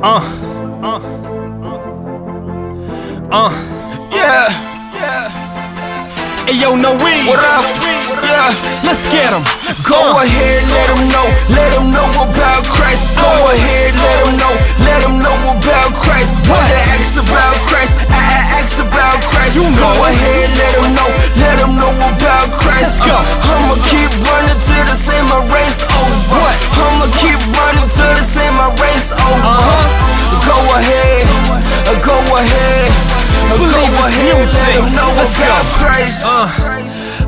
Uh, uh, uh, uh, yeah, yeah. Hey yo, no weed. What up? Yeah, Let's get 'em. go ahead, let them know, let them know about Christ. Go ahead, let them know, let them know ahead, let music. them know Let's go. Christ. Uh,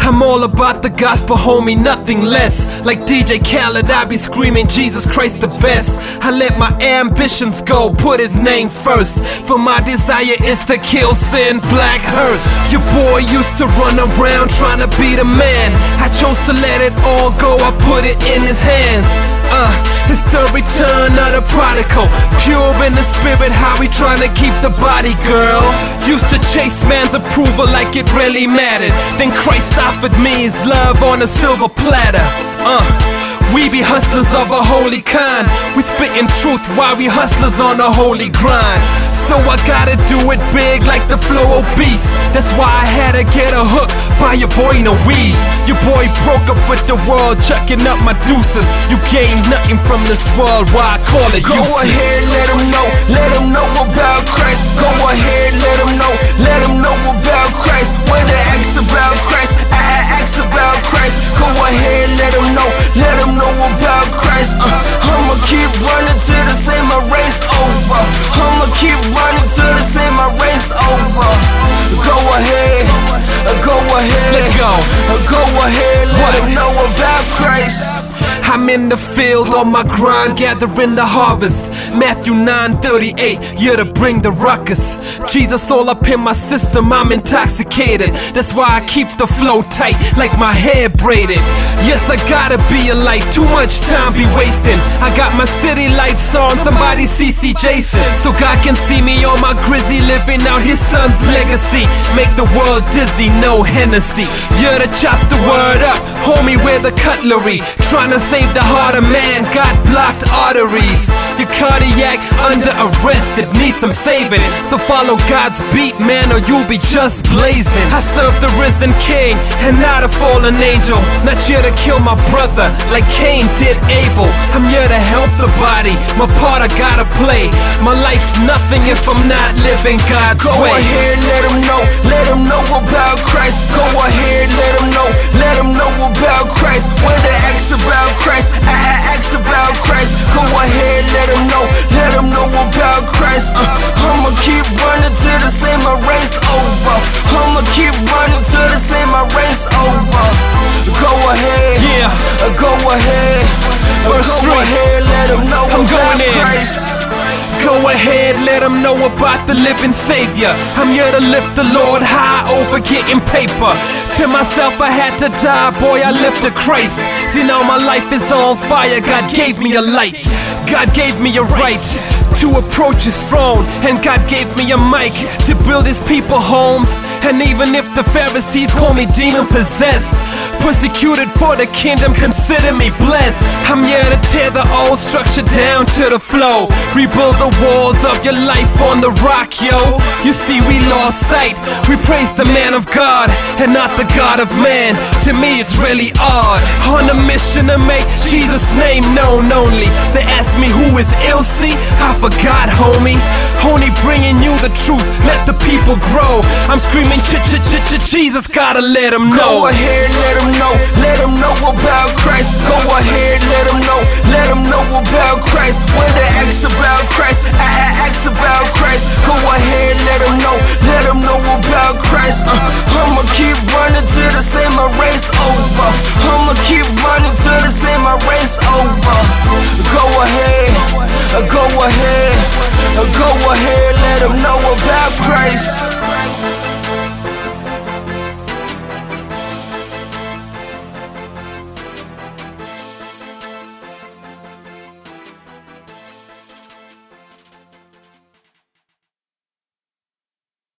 I'm all about the gospel, homie, nothing less. Like DJ Khaled, I be screaming, Jesus Christ the best. I let my ambitions go, put his name first. For my desire is to kill sin, black hearse. Your boy used to run around trying to be the man. I chose to let it all go, I put it in his hands. Uh, it's the return of the prodigal. Pure in the spirit, how we tryna keep the body, girl. Used to chase man's approval like it really mattered. Then Christ offered me his love on a silver platter. Uh, we be hustlers of a holy kind. We spitting truth while we hustlers on a holy grind. So I gotta do it big like the flow obese. That's why I had to get a hook by your boy in a weed. Your boy broke up with the world, chucking up my deuces. You gain nothing from this world, why I call it Go useless. ahead, let them know, let them know about Christ. Go ahead, let them know, let them know about Christ. When they ask about Christ, I, I ahead, Let go. go ahead, let What? know about Christ. I'm in the field on my grind, gathering the harvest. Matthew 9:38, you're to bring the ruckus. Jesus all up in my system, I'm intoxicated. That's why I keep the flow tight, like my hair braided. Yes, I gotta be a light, too much time be wasting. I got my city lights on, somebody CC Jason. So God can see me on my grizzy, living out his son's legacy. Make the world dizzy, no Hennessy. You're to chop the where the cutlery. Trying to save the heart of man, got blocked arteries. Your cardiac under arrest, it needs some saving. So follow God's beat, man, or you'll be just blazing. I serve the risen king and not a fallen angel. Not here to kill my brother like Cain did Abel. I'm here to help the body, my part I gotta play. My life's nothing if I'm not living God's Go way. ahead, let them know, let them know about Christ. Uh, I'ma keep running till the same my race over. I'ma keep running till the same my race over. Go ahead, Yeah. uh, go ahead, uh, First go Street. ahead, let them know I'm about going in. Christ. Go ahead, let them know about the living Savior. I'm here to lift the Lord high over getting paper. To myself, I had to die, boy, I lift to Christ. See, now my life is on fire, God gave me a light. God gave me a right to approach his throne, and God gave me a mic to build his people homes. And even if the Pharisees call me demon possessed, persecuted for the kingdom, consider me blessed. I'm here to tear the old structure down to the flow, rebuild the walls of your life on the rock, yo. You see, we lost sight. We praise the man of God and not the God of man. To me, it's really odd. On a mission to make Jesus' name known only. They ask me who is Ilse, I forgot, homie. Only bringing you the truth, let the people grow. I'm screaming, ch ch ch ch Jesus, gotta let them know. Go ahead, let them know, let them know about Christ. Go ahead, let them know, let them know about Christ. When they ask about Christ, I, I ask about Christ. Go ahead, let them know, let them know about Christ. Uh, I'ma keep running to the go ahead, let them know about Christ.